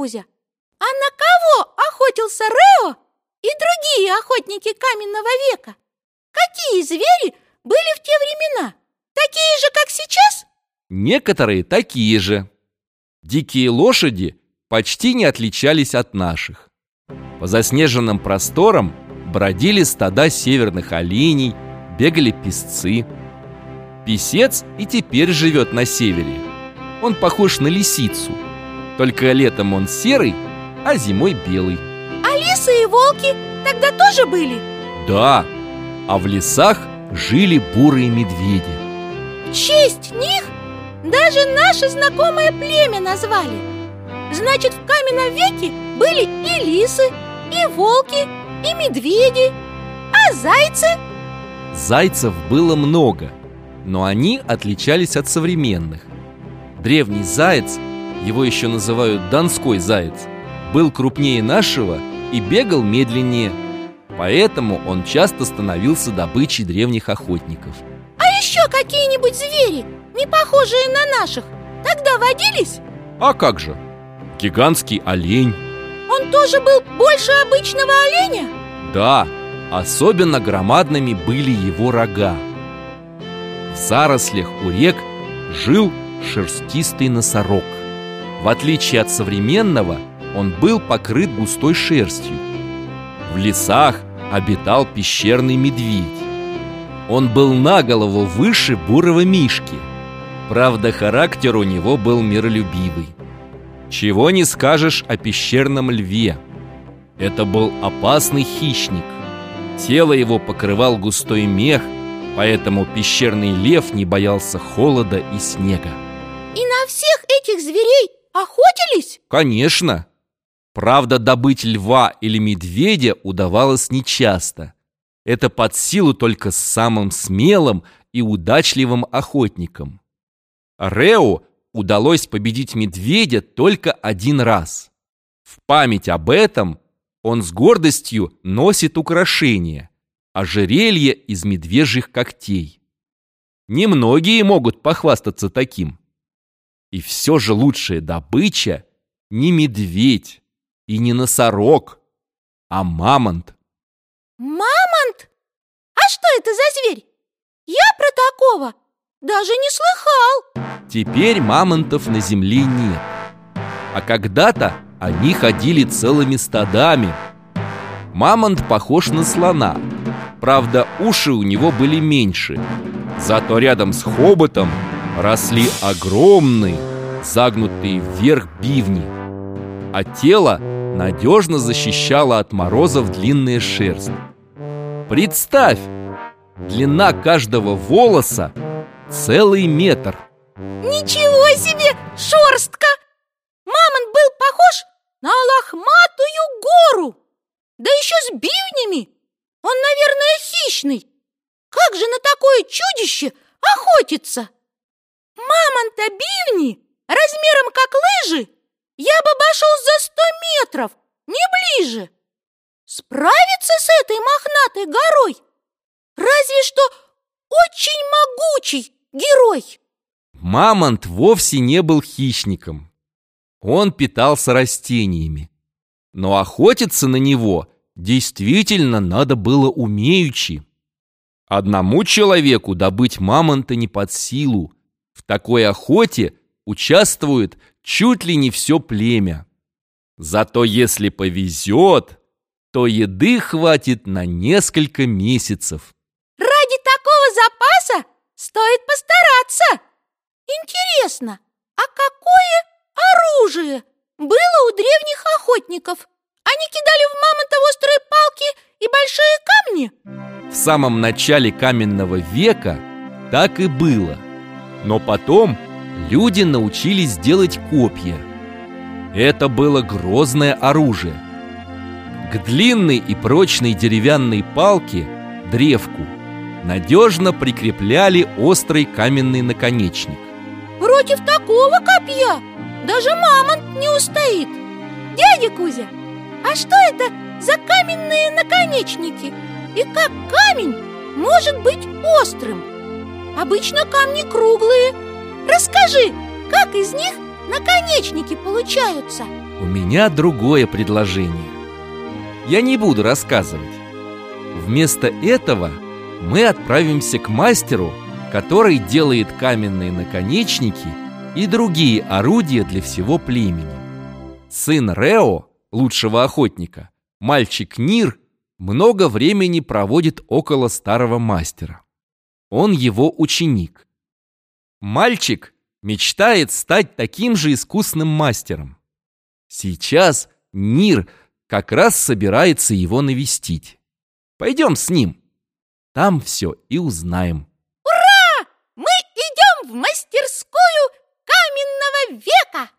Кузя, а на кого охотился Рео и другие охотники каменного века? Какие звери были в те времена? Такие же, как сейчас? Некоторые такие же. Дикие лошади почти не отличались от наших. По заснеженным просторам бродили стада северных оленей, бегали песцы. Песец и теперь живет на севере. Он похож на лисицу. Только летом он серый, а зимой белый. А лисы и волки тогда тоже были? Да, а в лесах жили бурые медведи. В честь них даже наше знакомое племя назвали. Значит, в каменном веке были и лисы, и волки, и медведи, а зайцы? Зайцев было много, но они отличались от современных. Древний заяц, его еще называют донской заяц, был крупнее нашего и бегал медленнее. Поэтому он часто становился добычей древних охотников. А еще какие-нибудь звери, не похожие на наших, тогда водились? А как же? Гигантский олень. Он тоже был больше обычного оленя? Да, особенно громадными были его рога. В зарослях у рек жил шерстистый носорог. В отличие от современного, он был покрыт густой шерстью. В лесах обитал пещерный медведь. Он был на голову выше бурого мишки. Правда, характер у него был миролюбивый. Чего не скажешь о пещерном льве. Это был опасный хищник. Тело его покрывал густой мех, поэтому пещерный лев не боялся холода и снега. И на всех этих зверей охотились? Конечно. Правда, добыть льва или медведя удавалось нечасто. Это под силу только самым смелым и удачливым охотникам. Рео удалось победить медведя только один раз. В память об этом он с гордостью носит украшение – ожерелье из медвежьих когтей. Немногие могут похвастаться таким. И все же лучшая добыча не медведь и не носорог, а мамонт. Мамонт? А что это за зверь? Я про такого даже не слыхал. Теперь мамонтов на земле нет. А когда-то они ходили целыми стадами. Мамонт похож на слона. Правда, уши у него были меньше. Зато рядом с хоботом росли огромные, загнутые вверх бивни. А тело надежно защищало от морозов длинная шерсть. Представь, длина каждого волоса целый метр. Ничего себе, шерстка! Мамонт был похож на лохматую гору, да еще с бивнями. Он, наверное, хищный. Как же на такое чудище охотиться? Мамонта бивни размером как лыжи я бы обошел за сто метров, не ближе. Справиться с этой мохнатой горой? Разве что очень могучий герой. Мамонт вовсе не был хищником. Он питался растениями. Но охотиться на него действительно надо было умеючи. Одному человеку добыть мамонта не под силу. В такой охоте участвует чуть ли не все племя. Зато если повезет, то еды хватит на несколько месяцев. Ради такого запаса стоит постараться. Интересно, а какое оружие было у древних охотников? Они кидали в мамонта острые палки и большие камни? В самом начале каменного века так и было. Но потом люди научились делать копья. Это было грозное оружие. К длинной и прочной деревянной палке, древку, надежно прикрепляли острый каменный наконечник. Против такого копья даже мамонт не устоит. Дядя Кузя, а что это за каменные наконечники? И как камень может быть острым? Обычно камни круглые. Расскажи, как из них наконечники получаются? у меня другое предложение. Я не буду рассказывать. Вместо этого мы отправимся к мастеру, который делает каменные наконечники и другие орудия для всего племени. Сын Рео, лучшего охотника, мальчик Нир, много времени проводит около старого мастера. Он его ученик. Мальчик мечтает стать таким же искусным мастером. Сейчас Нир как раз собирается его навестить. Пойдем с ним. Там все и узнаем. Ура! Мы идем в мастерскую каменного века!